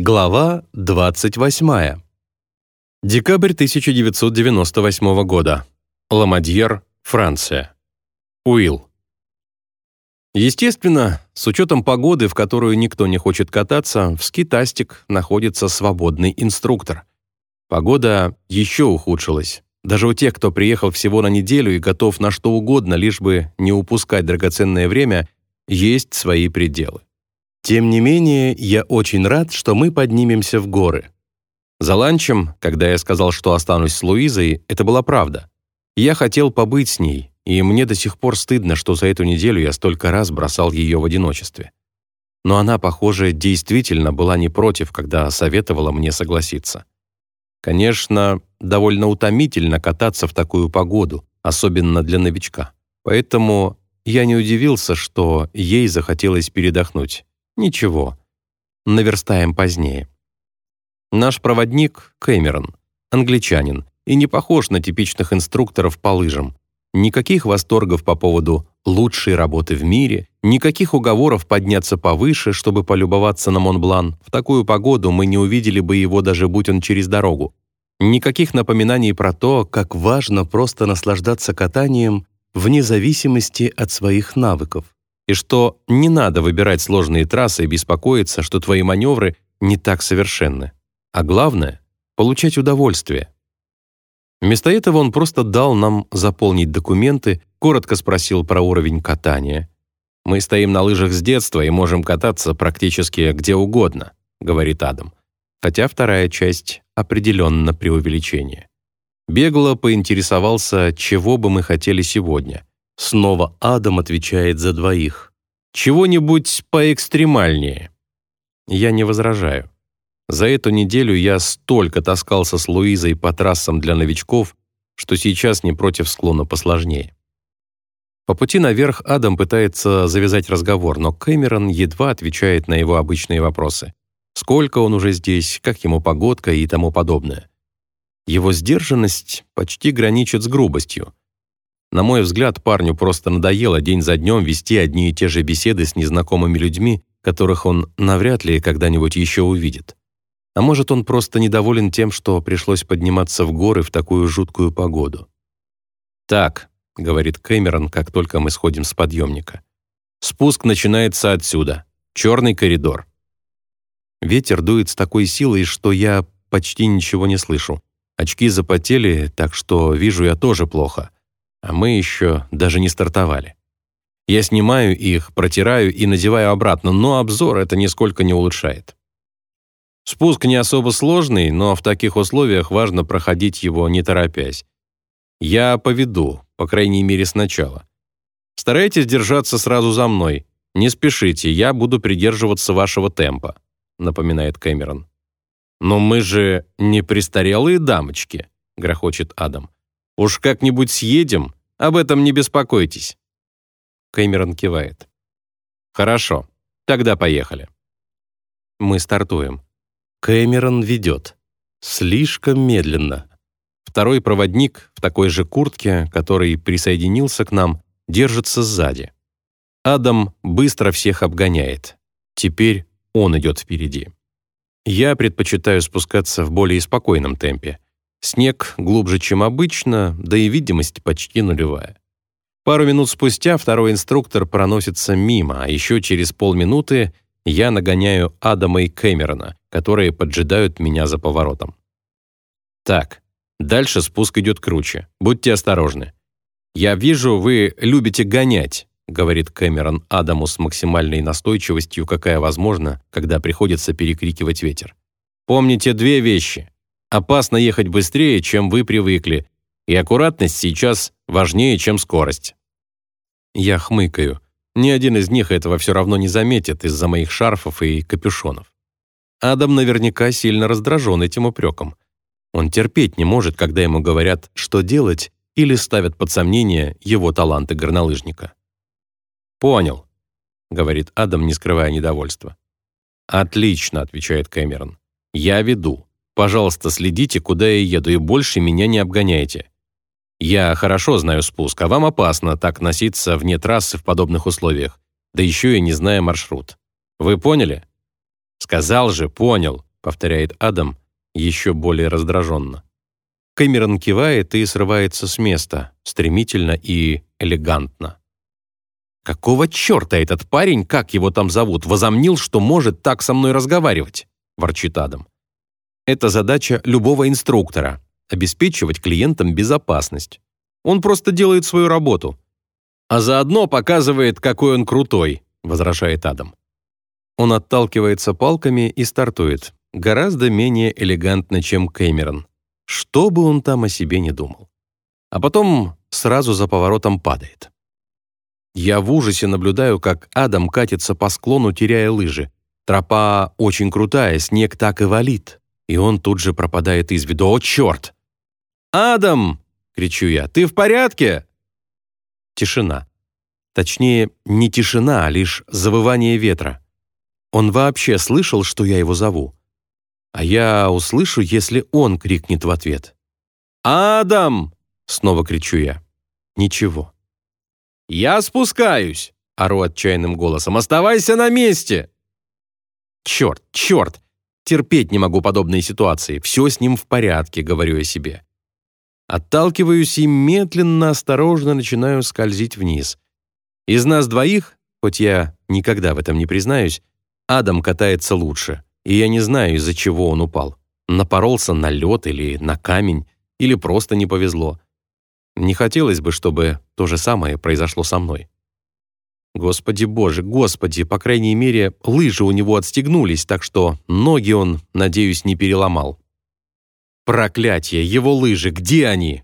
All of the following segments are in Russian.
Глава 28. Декабрь 1998 года. Ламадьер, Франция. Уилл. Естественно, с учетом погоды, в которую никто не хочет кататься, в скитастик находится свободный инструктор. Погода еще ухудшилась. Даже у тех, кто приехал всего на неделю и готов на что угодно, лишь бы не упускать драгоценное время, есть свои пределы. Тем не менее, я очень рад, что мы поднимемся в горы. За ланчем, когда я сказал, что останусь с Луизой, это была правда. Я хотел побыть с ней, и мне до сих пор стыдно, что за эту неделю я столько раз бросал ее в одиночестве. Но она, похоже, действительно была не против, когда советовала мне согласиться. Конечно, довольно утомительно кататься в такую погоду, особенно для новичка. Поэтому я не удивился, что ей захотелось передохнуть. Ничего, наверстаем позднее. Наш проводник — Кэмерон, англичанин, и не похож на типичных инструкторов по лыжам. Никаких восторгов по поводу лучшей работы в мире, никаких уговоров подняться повыше, чтобы полюбоваться на Монблан. В такую погоду мы не увидели бы его, даже будь он через дорогу. Никаких напоминаний про то, как важно просто наслаждаться катанием вне зависимости от своих навыков. И что не надо выбирать сложные трассы и беспокоиться, что твои маневры не так совершенны. А главное — получать удовольствие. Вместо этого он просто дал нам заполнить документы, коротко спросил про уровень катания. «Мы стоим на лыжах с детства и можем кататься практически где угодно», — говорит Адам. Хотя вторая часть определенно преувеличение. Бегло поинтересовался, чего бы мы хотели сегодня. Снова Адам отвечает за двоих. «Чего-нибудь поэкстремальнее». Я не возражаю. За эту неделю я столько таскался с Луизой по трассам для новичков, что сейчас не против склона посложнее. По пути наверх Адам пытается завязать разговор, но Кэмерон едва отвечает на его обычные вопросы. Сколько он уже здесь, как ему погодка и тому подобное. Его сдержанность почти граничит с грубостью. На мой взгляд, парню просто надоело день за днем вести одни и те же беседы с незнакомыми людьми, которых он навряд ли когда-нибудь еще увидит. А может, он просто недоволен тем, что пришлось подниматься в горы в такую жуткую погоду. «Так», — говорит Кэмерон, как только мы сходим с подъемника. «Спуск начинается отсюда. Черный коридор». Ветер дует с такой силой, что я почти ничего не слышу. Очки запотели, так что вижу я тоже плохо. А мы еще даже не стартовали. Я снимаю их, протираю и надеваю обратно, но обзор это нисколько не улучшает. Спуск не особо сложный, но в таких условиях важно проходить его не торопясь. Я поведу, по крайней мере сначала. Старайтесь держаться сразу за мной. Не спешите, я буду придерживаться вашего темпа», напоминает Кэмерон. «Но мы же не престарелые дамочки», грохочет Адам. «Уж как-нибудь съедем, об этом не беспокойтесь». Кэмерон кивает. «Хорошо, тогда поехали». Мы стартуем. Кэмерон ведет. Слишком медленно. Второй проводник в такой же куртке, который присоединился к нам, держится сзади. Адам быстро всех обгоняет. Теперь он идет впереди. Я предпочитаю спускаться в более спокойном темпе. Снег глубже, чем обычно, да и видимость почти нулевая. Пару минут спустя второй инструктор проносится мимо, а еще через полминуты я нагоняю Адама и Кэмерона, которые поджидают меня за поворотом. Так, дальше спуск идет круче. Будьте осторожны. «Я вижу, вы любите гонять», — говорит Кэмерон Адаму с максимальной настойчивостью, какая возможна, когда приходится перекрикивать ветер. «Помните две вещи. Опасно ехать быстрее, чем вы привыкли, и аккуратность сейчас важнее, чем скорость». Я хмыкаю. Ни один из них этого все равно не заметит из-за моих шарфов и капюшонов. Адам наверняка сильно раздражен этим упреком. Он терпеть не может, когда ему говорят, что делать, или ставят под сомнение его таланты горнолыжника. «Понял», — говорит Адам, не скрывая недовольства. «Отлично», — отвечает Кэмерон. «Я веду. Пожалуйста, следите, куда я еду, и больше меня не обгоняйте. Я хорошо знаю спуск, а вам опасно так носиться вне трассы в подобных условиях, да еще и не зная маршрут. Вы поняли? Сказал же, понял. повторяет Адам еще более раздраженно. Кэмерон кивает и срывается с места, стремительно и элегантно. «Какого черта этот парень, как его там зовут, возомнил, что может так со мной разговаривать?» – ворчит Адам. «Это задача любого инструктора – обеспечивать клиентам безопасность. Он просто делает свою работу. А заодно показывает, какой он крутой», – возражает Адам. Он отталкивается палками и стартует, гораздо менее элегантно, чем Кэмерон. Что бы он там о себе не думал. А потом сразу за поворотом падает. Я в ужасе наблюдаю, как Адам катится по склону, теряя лыжи. Тропа очень крутая, снег так и валит. И он тут же пропадает из виду. «О, черт!» «Адам!» — кричу я. «Ты в порядке?» Тишина. Точнее, не тишина, а лишь завывание ветра. Он вообще слышал, что я его зову. А я услышу, если он крикнет в ответ. «Адам!» — снова кричу я. Ничего. «Я спускаюсь!» — ору отчаянным голосом. «Оставайся на месте!» «Черт, черт! Терпеть не могу подобные ситуации. Все с ним в порядке», — говорю я себе. Отталкиваюсь и медленно, осторожно начинаю скользить вниз. Из нас двоих, хоть я никогда в этом не признаюсь, Адам катается лучше, и я не знаю, из-за чего он упал. Напоролся на лед или на камень, или просто не повезло. Не хотелось бы, чтобы то же самое произошло со мной. Господи боже, господи, по крайней мере, лыжи у него отстегнулись, так что ноги он, надеюсь, не переломал. Проклятие, его лыжи, где они?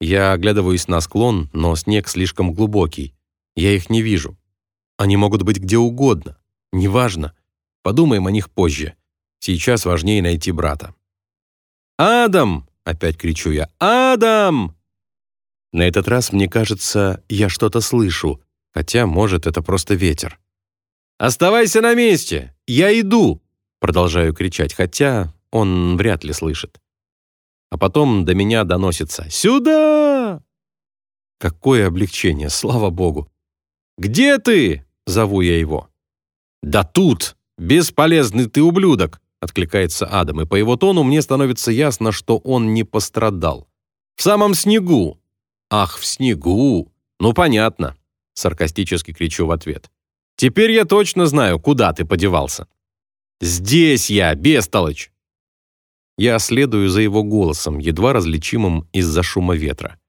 Я оглядываюсь на склон, но снег слишком глубокий. Я их не вижу. Они могут быть где угодно. Неважно. Подумаем о них позже. Сейчас важнее найти брата. «Адам!» — опять кричу я. «Адам!» На этот раз, мне кажется, я что-то слышу, хотя, может, это просто ветер. «Оставайся на месте! Я иду!» Продолжаю кричать, хотя он вряд ли слышит. А потом до меня доносится «Сюда!» Какое облегчение, слава богу! «Где ты?» — зову я его. «Да тут! Бесполезный ты ублюдок!» — откликается Адам, и по его тону мне становится ясно, что он не пострадал. «В самом снегу!» «Ах, в снегу! Ну, понятно!» — саркастически кричу в ответ. «Теперь я точно знаю, куда ты подевался!» «Здесь я, бестолочь!» Я следую за его голосом, едва различимым из-за шума ветра.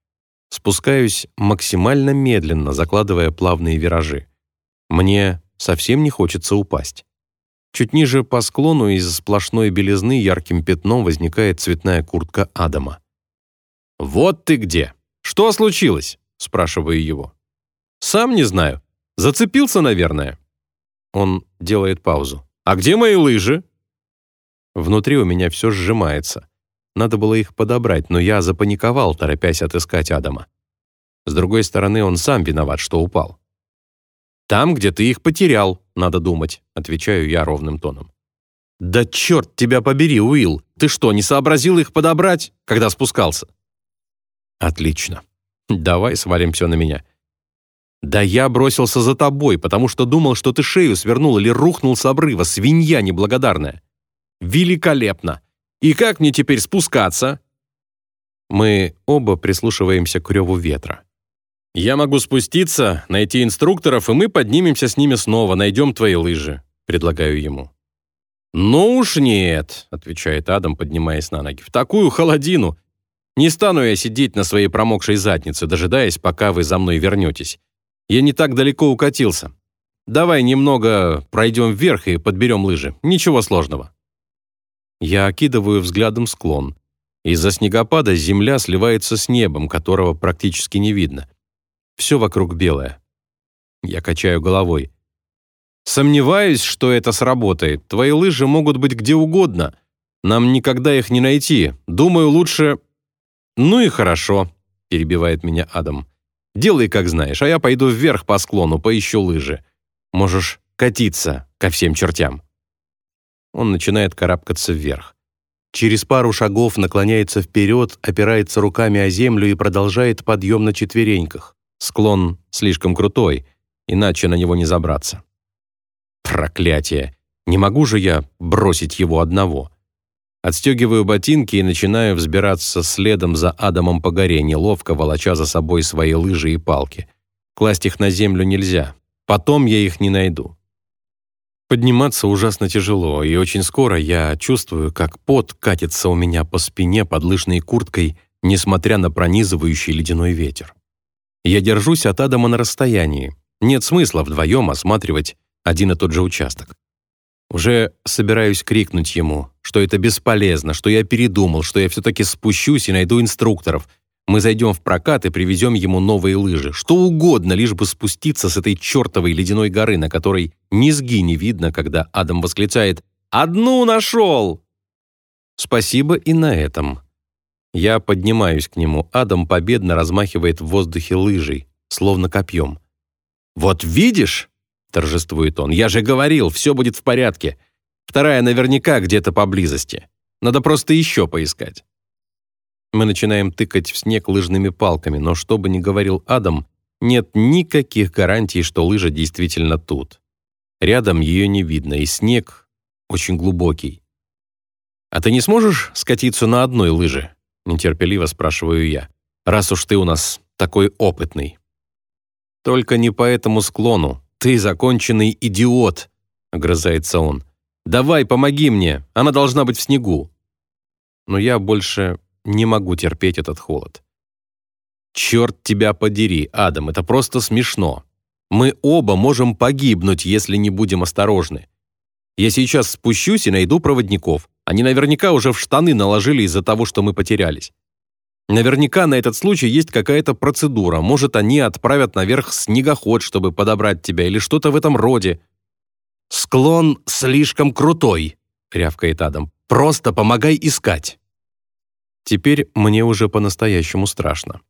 Спускаюсь максимально медленно, закладывая плавные виражи. Мне совсем не хочется упасть. Чуть ниже по склону из сплошной белизны ярким пятном возникает цветная куртка Адама. «Вот ты где! Что случилось?» — спрашиваю его. «Сам не знаю. Зацепился, наверное». Он делает паузу. «А где мои лыжи?» Внутри у меня все сжимается. Надо было их подобрать, но я запаниковал, торопясь отыскать Адама. С другой стороны, он сам виноват, что упал. «Там, где ты их потерял, надо думать», — отвечаю я ровным тоном. «Да черт тебя побери, Уилл! Ты что, не сообразил их подобрать, когда спускался?» «Отлично. Давай свалим все на меня». «Да я бросился за тобой, потому что думал, что ты шею свернул или рухнул с обрыва, свинья неблагодарная». «Великолепно! И как мне теперь спускаться?» Мы оба прислушиваемся к реву ветра. «Я могу спуститься, найти инструкторов, и мы поднимемся с ними снова, найдем твои лыжи», — предлагаю ему. «Ну уж нет», — отвечает Адам, поднимаясь на ноги. «В такую холодину! Не стану я сидеть на своей промокшей заднице, дожидаясь, пока вы за мной вернетесь. Я не так далеко укатился. Давай немного пройдем вверх и подберем лыжи. Ничего сложного». Я окидываю взглядом склон. Из-за снегопада земля сливается с небом, которого практически не видно. Все вокруг белое. Я качаю головой. Сомневаюсь, что это сработает. Твои лыжи могут быть где угодно. Нам никогда их не найти. Думаю, лучше... Ну и хорошо, перебивает меня Адам. Делай, как знаешь, а я пойду вверх по склону, поищу лыжи. Можешь катиться ко всем чертям. Он начинает карабкаться вверх. Через пару шагов наклоняется вперед, опирается руками о землю и продолжает подъем на четвереньках. Склон слишком крутой, иначе на него не забраться. Проклятие! Не могу же я бросить его одного. Отстегиваю ботинки и начинаю взбираться следом за Адамом по горе, неловко волоча за собой свои лыжи и палки. Класть их на землю нельзя. Потом я их не найду. Подниматься ужасно тяжело, и очень скоро я чувствую, как пот катится у меня по спине под лыжной курткой, несмотря на пронизывающий ледяной ветер. Я держусь от Адама на расстоянии. Нет смысла вдвоем осматривать один и тот же участок. Уже собираюсь крикнуть ему, что это бесполезно, что я передумал, что я все-таки спущусь и найду инструкторов, мы зайдем в прокат и привезем ему новые лыжи. Что угодно, лишь бы спуститься с этой чертовой ледяной горы, на которой низги не видно, когда Адам восклицает «Одну нашел!» Спасибо и на этом. Я поднимаюсь к нему. Адам победно размахивает в воздухе лыжей, словно копьем. «Вот видишь?» — торжествует он. «Я же говорил, все будет в порядке. Вторая наверняка где-то поблизости. Надо просто еще поискать». Мы начинаем тыкать в снег лыжными палками, но что бы ни говорил Адам, нет никаких гарантий, что лыжа действительно тут. Рядом ее не видно, и снег очень глубокий. «А ты не сможешь скатиться на одной лыже?» — нетерпеливо спрашиваю я. «Раз уж ты у нас такой опытный». «Только не по этому склону. Ты законченный идиот!» — огрызается он. «Давай, помоги мне, она должна быть в снегу». Но я больше не могу терпеть этот холод. Черт тебя подери, Адам, это просто смешно. Мы оба можем погибнуть, если не будем осторожны. Я сейчас спущусь и найду проводников. Они наверняка уже в штаны наложили из-за того, что мы потерялись. Наверняка на этот случай есть какая-то процедура. Может, они отправят наверх снегоход, чтобы подобрать тебя, или что-то в этом роде. «Склон слишком крутой», — рявкает Адам. «Просто помогай искать». Теперь мне уже по-настоящему страшно.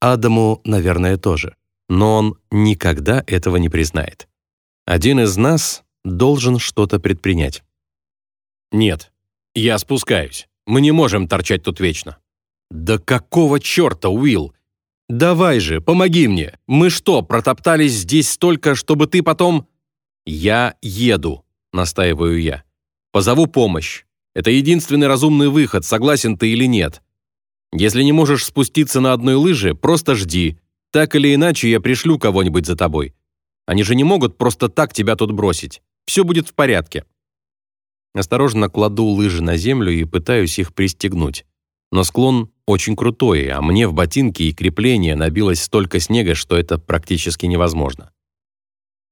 Адаму, наверное, тоже. Но он никогда этого не признает. Один из нас должен что-то предпринять. «Нет, я спускаюсь. Мы не можем торчать тут вечно». «Да какого черта, Уилл? Давай же, помоги мне. Мы что, протоптались здесь столько, чтобы ты потом...» «Я еду», — настаиваю я. «Позову помощь. Это единственный разумный выход, согласен ты или нет. Если не можешь спуститься на одной лыже, просто жди. Так или иначе, я пришлю кого-нибудь за тобой. Они же не могут просто так тебя тут бросить. Все будет в порядке». Осторожно кладу лыжи на землю и пытаюсь их пристегнуть. Но склон очень крутой, а мне в ботинки и крепления набилось столько снега, что это практически невозможно.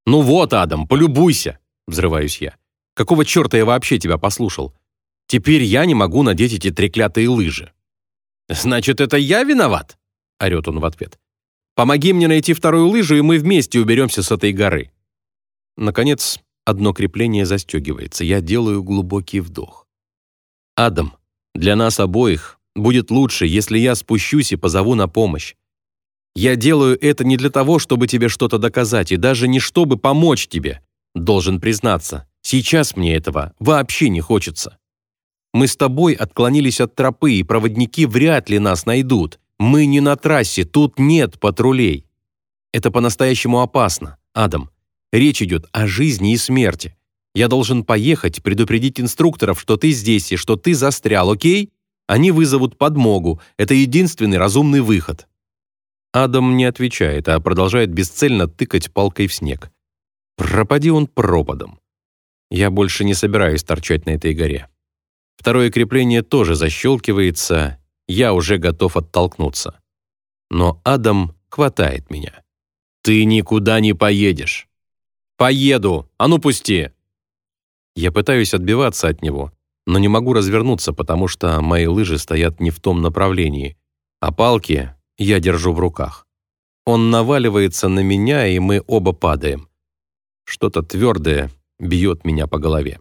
«Ну вот, Адам, полюбуйся!» — взрываюсь я. «Какого черта я вообще тебя послушал? Теперь я не могу надеть эти треклятые лыжи». «Значит, это я виноват?» — орёт он в ответ. «Помоги мне найти вторую лыжу, и мы вместе уберемся с этой горы». Наконец, одно крепление застегивается. Я делаю глубокий вдох. «Адам, для нас обоих будет лучше, если я спущусь и позову на помощь. Я делаю это не для того, чтобы тебе что-то доказать, и даже не чтобы помочь тебе. Должен признаться, сейчас мне этого вообще не хочется. Мы с тобой отклонились от тропы, и проводники вряд ли нас найдут. Мы не на трассе, тут нет патрулей. Это по-настоящему опасно, Адам. Речь идет о жизни и смерти. Я должен поехать, предупредить инструкторов, что ты здесь и что ты застрял, окей? Они вызовут подмогу. Это единственный разумный выход». Адам не отвечает, а продолжает бесцельно тыкать палкой в снег. Пропади он пропадом. Я больше не собираюсь торчать на этой горе. Второе крепление тоже защелкивается, я уже готов оттолкнуться. Но Адам хватает меня. «Ты никуда не поедешь!» «Поеду! А ну пусти!» Я пытаюсь отбиваться от него, но не могу развернуться, потому что мои лыжи стоят не в том направлении, а палки я держу в руках. Он наваливается на меня, и мы оба падаем. Что-то твердое бьет меня по голове.